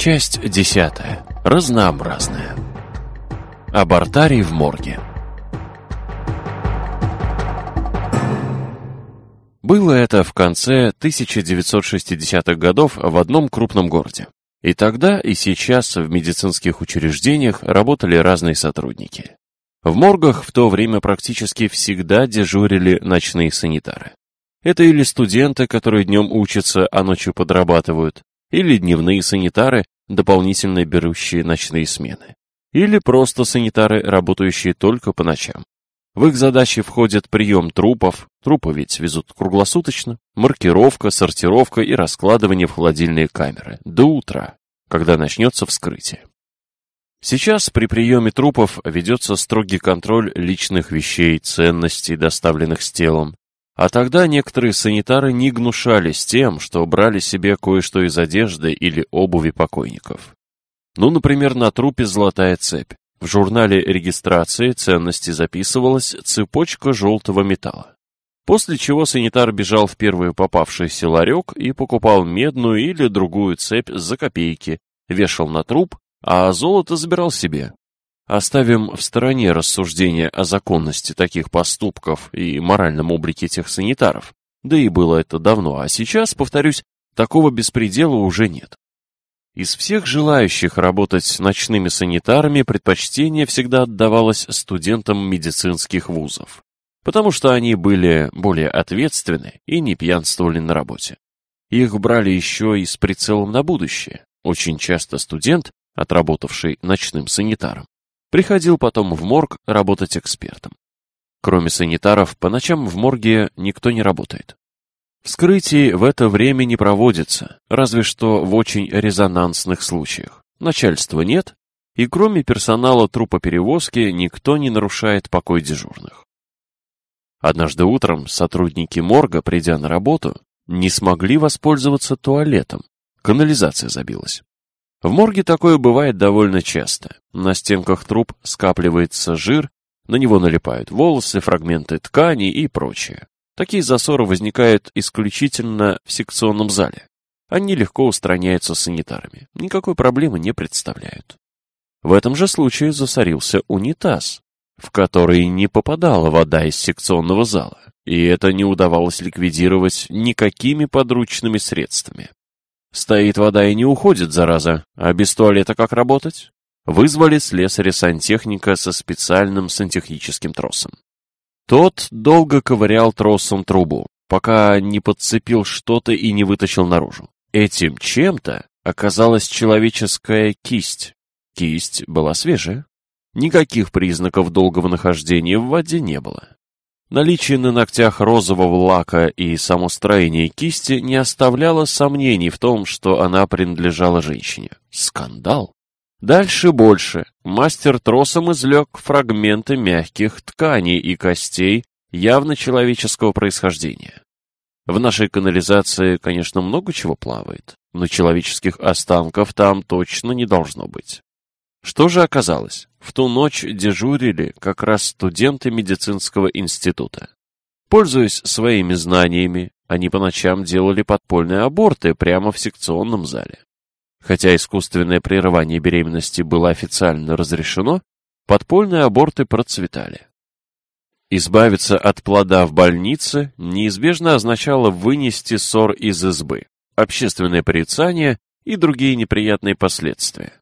Часть десятая. Разнообразная. Абортарий в морге. Было это в конце 1960-х годов в одном крупном городе. И тогда, и сейчас в медицинских учреждениях работали разные сотрудники. В моргах в то время практически всегда дежурили ночные санитары. Это или студенты, которые днем учатся, а ночью подрабатывают, или дневные санитары, дополнительно берущие ночные смены. Или просто санитары, работающие только по ночам. В их задачи входит прием трупов, трупы ведь везут круглосуточно, маркировка, сортировка и раскладывание в холодильные камеры до утра, когда начнется вскрытие. Сейчас при приеме трупов ведется строгий контроль личных вещей, ценностей, доставленных с телом. А тогда некоторые санитары не гнушались тем, что брали себе кое-что из одежды или обуви покойников. Ну, например, на трупе золотая цепь. В журнале регистрации ценности записывалась цепочка желтого металла. После чего санитар бежал в первый попавшийся ларек и покупал медную или другую цепь за копейки, вешал на труп, а золото забирал себе. Оставим в стороне рассуждения о законности таких поступков и моральном облике тех санитаров. Да и было это давно, а сейчас, повторюсь, такого беспредела уже нет. Из всех желающих работать ночными санитарами предпочтение всегда отдавалось студентам медицинских вузов, потому что они были более ответственны и не пьянствовали на работе. Их брали еще и с прицелом на будущее. Очень часто студент, отработавший ночным санитаром, Приходил потом в морг работать экспертом. Кроме санитаров, по ночам в морге никто не работает. Вскрытие в это время не проводится, разве что в очень резонансных случаях. Начальства нет, и кроме персонала трупоперевозки никто не нарушает покой дежурных. Однажды утром сотрудники морга, придя на работу, не смогли воспользоваться туалетом, канализация забилась. В морге такое бывает довольно часто. На стенках труб скапливается жир, на него налипают волосы, фрагменты ткани и прочее. Такие засоры возникают исключительно в секционном зале. Они легко устраняются санитарами, никакой проблемы не представляют. В этом же случае засорился унитаз, в который не попадала вода из секционного зала, и это не удавалось ликвидировать никакими подручными средствами. Стоит вода и не уходит, зараза. А без туалета как работать? Вызвали слесаря-сантехника со специальным сантехническим тросом. Тот долго ковырял тросом трубу, пока не подцепил что-то и не вытащил наружу. Этим чем-то оказалась человеческая кисть. Кисть была свежая. Никаких признаков долгого нахождения в воде не было. Наличие на ногтях розового лака и самостроение кисти не оставляло сомнений в том, что она принадлежала женщине. Скандал! Дальше больше. Мастер тросом излег фрагменты мягких тканей и костей явно человеческого происхождения. В нашей канализации, конечно, много чего плавает, но человеческих останков там точно не должно быть. Что же оказалось? В ту ночь дежурили как раз студенты медицинского института. Пользуясь своими знаниями, они по ночам делали подпольные аборты прямо в секционном зале. Хотя искусственное прерывание беременности было официально разрешено, подпольные аборты процветали. Избавиться от плода в больнице неизбежно означало вынести ссор из избы, общественное порицание и другие неприятные последствия.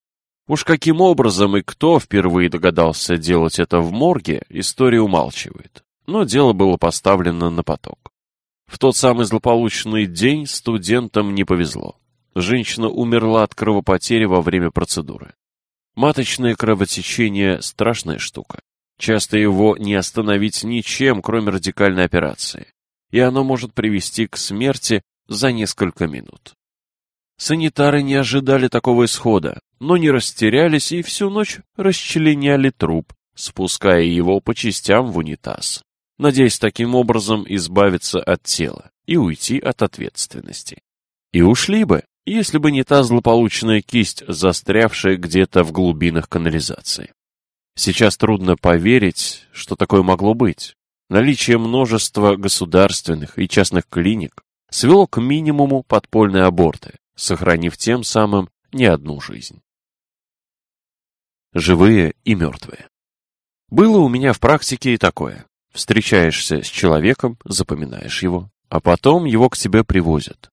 Уж каким образом и кто впервые догадался делать это в морге, история умалчивает. Но дело было поставлено на поток. В тот самый злополучный день студентам не повезло. Женщина умерла от кровопотери во время процедуры. Маточное кровотечение – страшная штука. Часто его не остановить ничем, кроме радикальной операции. И оно может привести к смерти за несколько минут. Санитары не ожидали такого исхода, но не растерялись и всю ночь расчленяли труп, спуская его по частям в унитаз, надеясь таким образом избавиться от тела и уйти от ответственности. И ушли бы, если бы не та злополучная кисть, застрявшая где-то в глубинах канализации. Сейчас трудно поверить, что такое могло быть. Наличие множества государственных и частных клиник свело к минимуму подпольные аборты, сохранив тем самым не одну жизнь. Живые и мертвые. Было у меня в практике и такое. Встречаешься с человеком, запоминаешь его, а потом его к тебе привозят.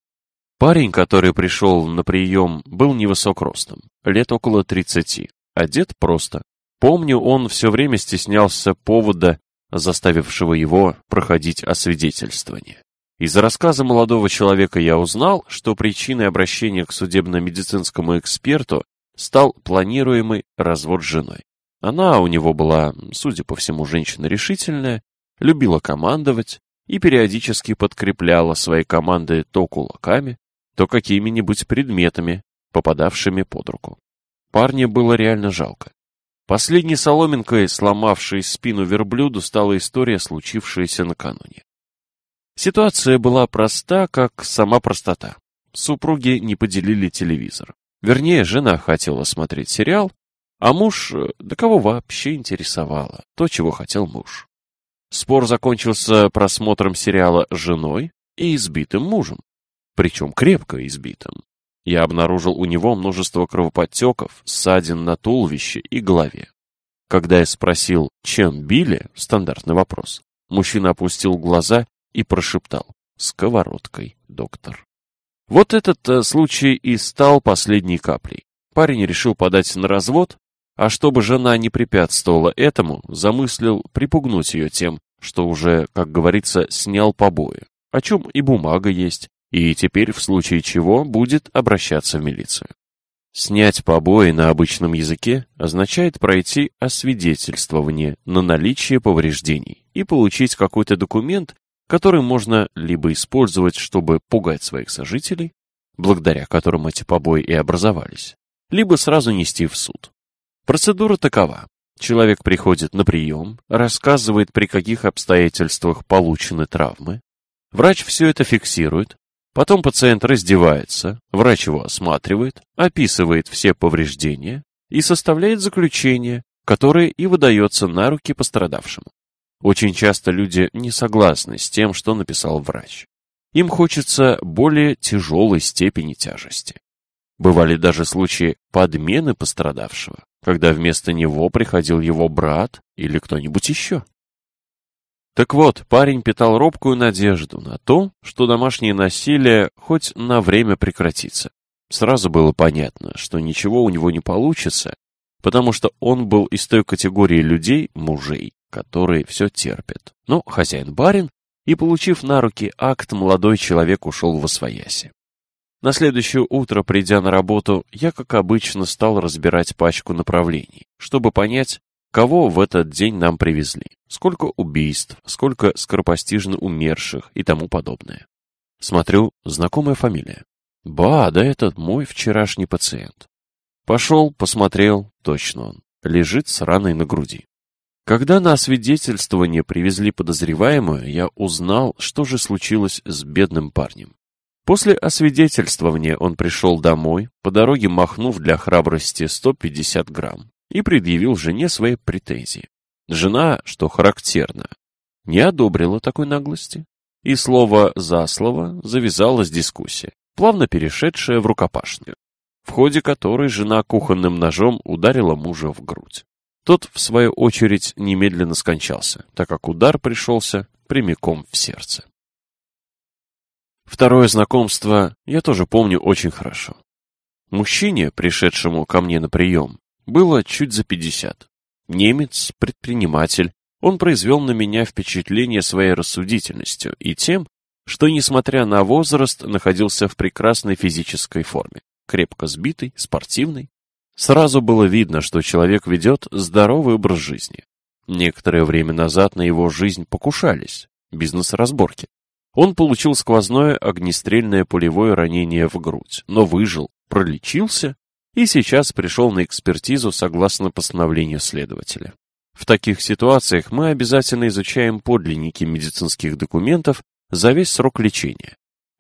Парень, который пришел на прием, был невысок ростом, лет около 30, одет просто. Помню, он все время стеснялся повода, заставившего его проходить освидетельствование. Из рассказа молодого человека я узнал, что причиной обращения к судебно-медицинскому эксперту стал планируемый развод с женой. Она у него была, судя по всему, женщина решительная, любила командовать и периодически подкрепляла свои команды то кулаками, то какими-нибудь предметами, попадавшими под руку. Парня было реально жалко. Последней соломинкой, сломавшей спину верблюду, стала история, случившаяся накануне. Ситуация была проста, как сама простота. Супруги не поделили телевизор. Вернее, жена хотела смотреть сериал, а муж, э, да кого вообще интересовало, то, чего хотел муж. Спор закончился просмотром сериала женой и избитым мужем. Причем крепко избитым. Я обнаружил у него множество кровоподтеков, ссадин на туловище и голове. Когда я спросил, чем били, стандартный вопрос, мужчина опустил глаза и прошептал «Сковородкой, доктор». Вот этот э, случай и стал последней каплей. Парень решил подать на развод, а чтобы жена не препятствовала этому, замыслил припугнуть ее тем, что уже, как говорится, снял побои, о чем и бумага есть, и теперь в случае чего будет обращаться в милицию. Снять побои на обычном языке означает пройти освидетельствование на наличие повреждений и получить какой-то документ, который можно либо использовать, чтобы пугать своих сожителей, благодаря которым эти побои и образовались, либо сразу нести в суд. Процедура такова. Человек приходит на прием, рассказывает, при каких обстоятельствах получены травмы. Врач все это фиксирует. Потом пациент раздевается, врач его осматривает, описывает все повреждения и составляет заключение, которое и выдается на руки пострадавшему. Очень часто люди не согласны с тем, что написал врач. Им хочется более тяжелой степени тяжести. Бывали даже случаи подмены пострадавшего, когда вместо него приходил его брат или кто-нибудь еще. Так вот, парень питал робкую надежду на то, что домашнее насилие хоть на время прекратится. Сразу было понятно, что ничего у него не получится, потому что он был из той категории людей, мужей, который все терпит. Но хозяин барин, и, получив на руки акт, молодой человек ушел во свояси. На следующее утро, придя на работу, я, как обычно, стал разбирать пачку направлений, чтобы понять, кого в этот день нам привезли, сколько убийств, сколько скоропостижно умерших и тому подобное. Смотрю, знакомая фамилия. Ба, да этот мой вчерашний пациент. Пошел, посмотрел, точно он. Лежит с раной на груди. Когда на освидетельствование привезли подозреваемую, я узнал, что же случилось с бедным парнем. После освидетельствования он пришел домой, по дороге махнув для храбрости 150 грамм, и предъявил жене свои претензии. Жена, что характерно, не одобрила такой наглости, и слово за слово завязалась дискуссия, плавно перешедшая в рукопашную, в ходе которой жена кухонным ножом ударила мужа в грудь. Тот, в свою очередь, немедленно скончался, так как удар пришелся прямиком в сердце. Второе знакомство я тоже помню очень хорошо. Мужчине, пришедшему ко мне на прием, было чуть за пятьдесят. Немец, предприниматель, он произвел на меня впечатление своей рассудительностью и тем, что, несмотря на возраст, находился в прекрасной физической форме, крепко сбитый, спортивный, Сразу было видно, что человек ведет здоровый образ жизни. Некоторое время назад на его жизнь покушались. Бизнес-разборки. Он получил сквозное огнестрельное пулевое ранение в грудь, но выжил, пролечился и сейчас пришел на экспертизу согласно постановлению следователя. В таких ситуациях мы обязательно изучаем подлинники медицинских документов за весь срок лечения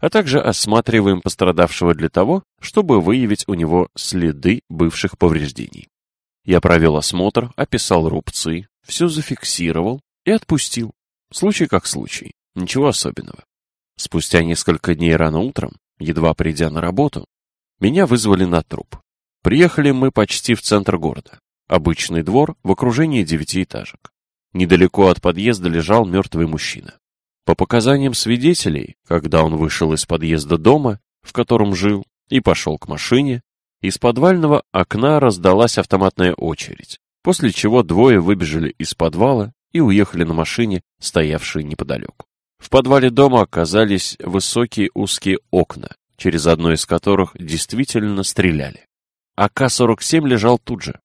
а также осматриваем пострадавшего для того, чтобы выявить у него следы бывших повреждений. Я провел осмотр, описал рубцы, все зафиксировал и отпустил. Случай как случай, ничего особенного. Спустя несколько дней рано утром, едва придя на работу, меня вызвали на труп. Приехали мы почти в центр города. Обычный двор в окружении девятиэтажек. Недалеко от подъезда лежал мертвый мужчина. По показаниям свидетелей, когда он вышел из подъезда дома, в котором жил, и пошел к машине, из подвального окна раздалась автоматная очередь, после чего двое выбежали из подвала и уехали на машине, стоявшей неподалеку. В подвале дома оказались высокие узкие окна, через одно из которых действительно стреляли. АК-47 лежал тут же.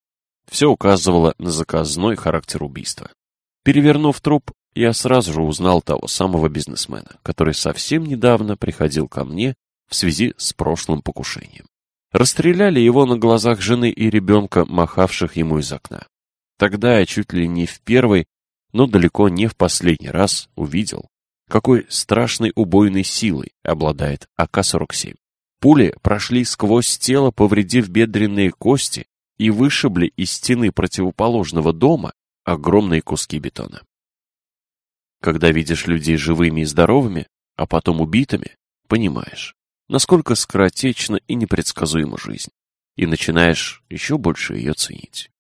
Все указывало на заказной характер убийства. Перевернув труп, я сразу же узнал того самого бизнесмена, который совсем недавно приходил ко мне в связи с прошлым покушением. Расстреляли его на глазах жены и ребенка, махавших ему из окна. Тогда я чуть ли не в первый, но далеко не в последний раз увидел, какой страшной убойной силой обладает АК-47. Пули прошли сквозь тело, повредив бедренные кости и вышибли из стены противоположного дома огромные куски бетона. Когда видишь людей живыми и здоровыми, а потом убитыми, понимаешь, насколько скоротечна и непредсказуема жизнь, и начинаешь еще больше ее ценить.